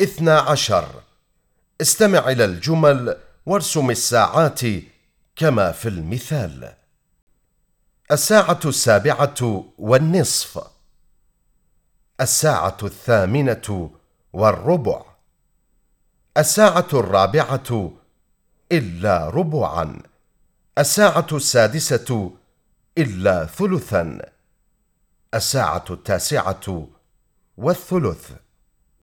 اثنا عشر. استمع إلى الجمل وارسم الساعات كما في المثال. الساعة السابعة والنصف. الساعة الثامنة والربع. الساعة الرابعة إلا ربعا. الساعة السادسة إلا ثلثا. الساعة التاسعة والثلث.